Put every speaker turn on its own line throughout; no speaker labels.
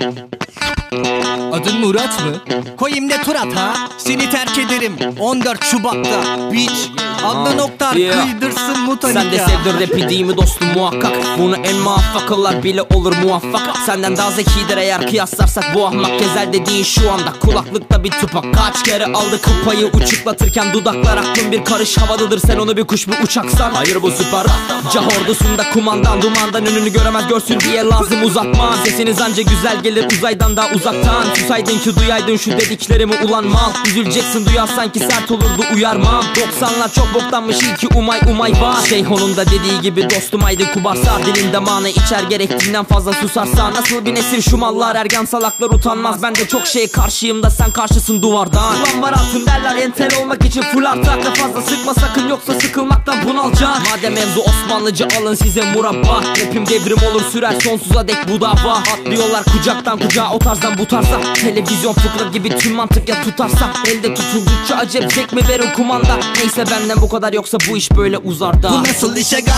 Thank you. Adın Murat mı? Koyayım ne Turat ha? Seni terk ederim. 14 Şubat'ta. Beach Adnan Oktar
Yeah.
kıydırsın mutanika
Sen de sevdin rapi değil mi dostum muhakkak. Bunu en muvaffaklar bile olur muvaffak. Senden daha zekidir eğer kıyaslarsak. Bu ahmak Gezel dediğin şu anda. Kulaklıkta bir tupak. Kaç kere aldı kıpayı uçuklatırken dudaklar Aklın bir karış havadadır. Sen onu bir kuş mu uçaksan. Hayır bu süper. Cah ordusunda kumandan dumandan önünü göremez. Görsün diye lazım uzatma. Sesiniz anca güzel gelir. Uzaydan da uzaktan Susaydın ki duyaydın şu dediklerimi. Ulan mal Üzüleceksin. Duyarsan ki sert olurdu uyarmam 90'lar çok boktanmış iyi ki umay umay var. Şeyhon'un da dediği gibi dostum aydın kubarsar Dilin damağını içer gerektiğinden fazla susarsa. Nasıl bir nesil şu mallar ergen salaklar utanmaz. Ben de çok şey karşıyım da sen karşısın duvardan. Ulan var altın derler entel olmak için full artakla fazla sıkma sakın yoksa sıkılmaktan bunalacaksın Madem mevzu Osmanlıca alın size murabba. Rapim devrim olur sürer sonsuza dek bu dava. Atlıyorlar kucaktan kucağa o tarzdan bu tarza Televizyon fıkra gibi tüm mantık ya tutarsa Elde tutuldukça acep zek mi verin kumanda Neyse benden bu kadar yoksa bu iş böyle uzar da
Bu nasıl iş aga?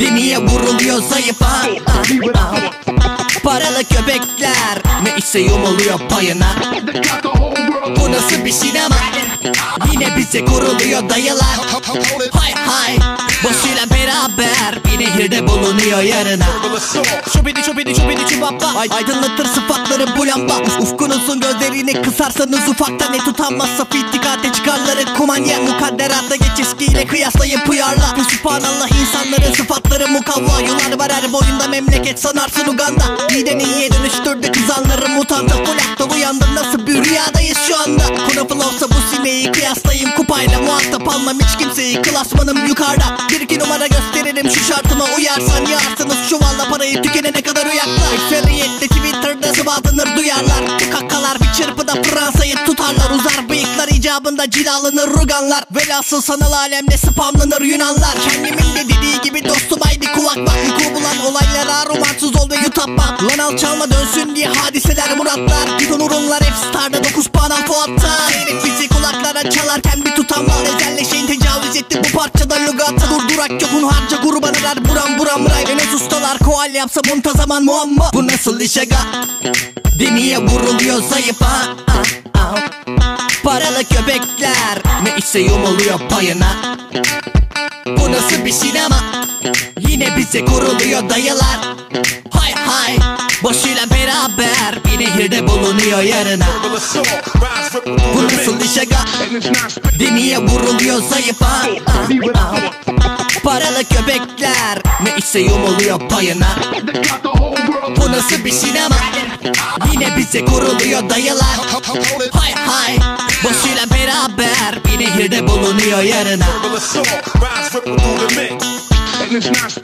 Deniye vuruluyor zayıf ha? Paralı köpekler Ne işse yumuluyor payına Bu nasıl bir sinema? Yine bize kuruluyor dayılar Hay hay Boşuyla beraber bir nehirde bulunuyor yarına. Şubidi şubidi şubidi çubappa Ay, Aydınlatır sıfatları bu lamba. Uf, Ufkunuzun gözlerini kısarsanız ufakta Ne tutanmazsa fitikate çıkarları Kumanya mukadderata geç eskiyle kıyaslayıp uyarla Ve Sübhanallah insanların sıfatları mukavva. Yıllar var her boyunda memleket sanarsın Uganda. Miden iyiye dönüştürdü kızanları mutanta Kulakta uyandım. Nasıl bir rüyadayız şu anda? Kuru olsa bu sineği kıyaslayayım. Kupayla Muhatap almam hiç kimseyi. Klasmanım yukarıda Bir iki numara gösteririm şu şartıma uyarsan Yarsınız çuvalla parayı tükenene kadar uyaklar. Ekseriyette Twitter'da sıvazlanır duyarlar. Bu kakkalar bir çırpıda Fransa'yı tutarlar. Uzar bıyıklar icabında cilalanır ruganlar. Velhasıl sanal alemde spamlanır Yunanlar. Kendimin de dediği gibi dostum haydi kulak bak. Uyku bulan olaylara romansız ol ve yutap Lan al çalma dönsün diye hadiseler muratlar. Gidon urunlar hep starda 9 puan al Fuat'ta bizi kulaklara çalarken Durdurak yok hunharca kurban eder buram buram ray Enes ustalar koal yapsa muntazaman muamma Bu nasıl iş aga? Deniye vuruluyor zayıf ha. Paralı köpekler Ne işse yumuluyor payına Bu nasıl bir sinema? Yine bize kuruluyor dayılar Hay hay Boşuyla beraber bir nehirde bulunuyor yarına Bu nasıl iş aga? Deniye vuruluyor zayıf ha köpekler Ne işse yumuluyor payına. Bu nasıl bir sinema? Yine bize kuruluyor dayılar. Hay hay Boşuyla beraber bir nehirde bulunuyor yarına.
And it's not.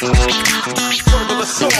Verbal assault,